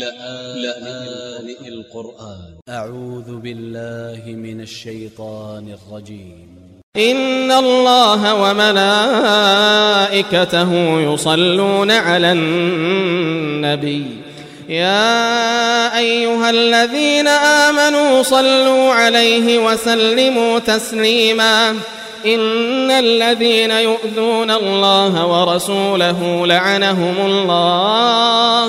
لآن القرآن. أ ع و ذ ب ا ل ل ه من ا ل ش ي ط ا ن ا ل ج ي م إن الله وملائكته يصلون على النبي. يا أيها الذين آمنوا صلوا عليه وسلموا تسليما. إن الذين يؤذون الله ورسوله لعنهم الله.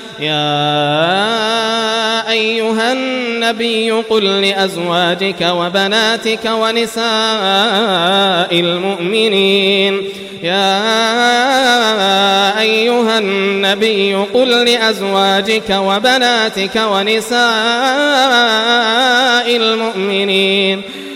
يا أيها النبي قل لأزواجك وبناتك ونساء المؤمنين يا أيها النبي قل لأزواجك وبناتك ونساء المؤمنين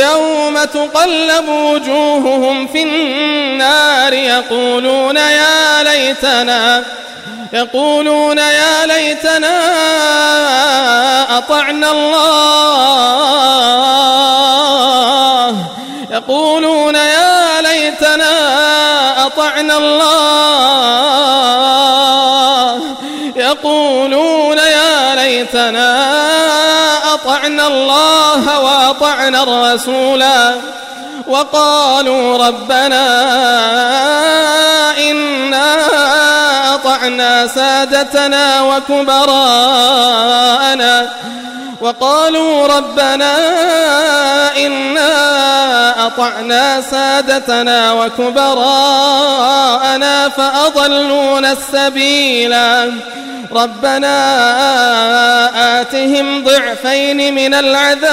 يوم تقلب وجوههم في النار يقولون يا ليتنا يقولون يا ليتنا أطعنا الله. يقولون يا ليتنا أطعنا الله. يقولون يا ليتنا أطعنا الله وأطعنا الرسولا وقالوا ربنا إنا أطعنا سادتنا وكبراءنا وقالوا ربنا إنا أطعنا سادتنا وكبراءنا فأضلونا السبيلا ربنا آتهم ضعفين من العذاب.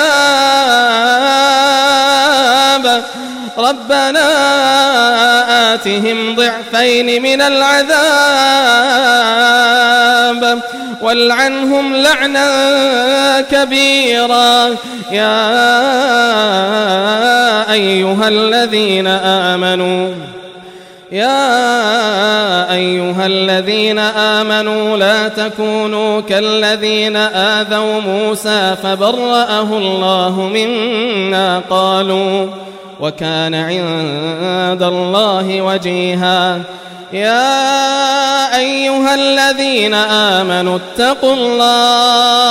ربنا آتهم ضعفين من العذاب. والعنهم لعنا كبيرا. يا أيها الذين آمنوا يا أيها الذين آمنوا لا تكونوا كالذين آذوا موسى فبرأه الله مما قالوا وكان عند الله وجيها. يا أيها الذين آمنوا اتقوا الله.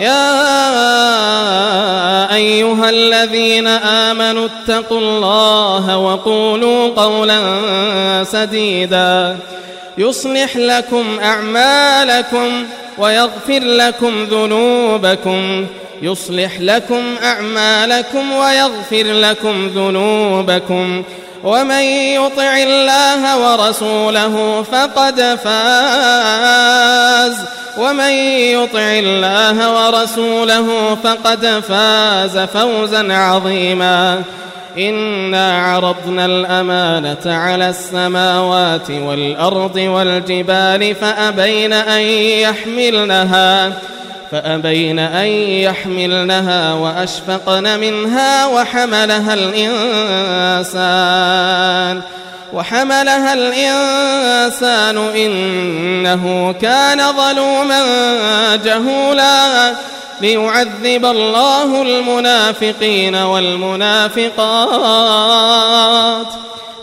يا أيها الذين آمنوا اتقوا الله وقولوا قولا سديدا. يصلح لكم أعمالكم ويغفر لكم ذنوبكم. يصلح لكم أعمالكم ويغفر لكم ذنوبكم. ومن يطع الله ورسوله فقد فاز. ومن يطع الله ورسوله فقد فاز فوزا عظيما. إنا عرضنا الأمانة على السماوات والأرض والجبال فأبين أن يحملنها. فأبين أن يحملنها وأشفقن منها وحملها الإنسان وحملها الإنسان إنه كان ظلوما جهولا ليعذب الله المنافقين والمنافقات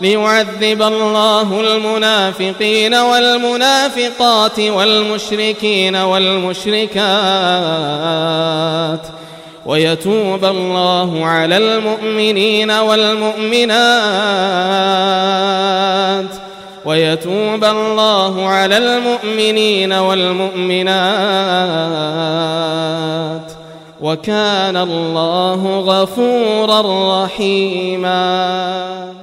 ليعذب الله المنافقين والمنافقات والمشركين والمشركات ويتوب الله على المؤمنين والمؤمنات ويتوب الله على المؤمنين والمؤمنات وكان الله غفورا رحيما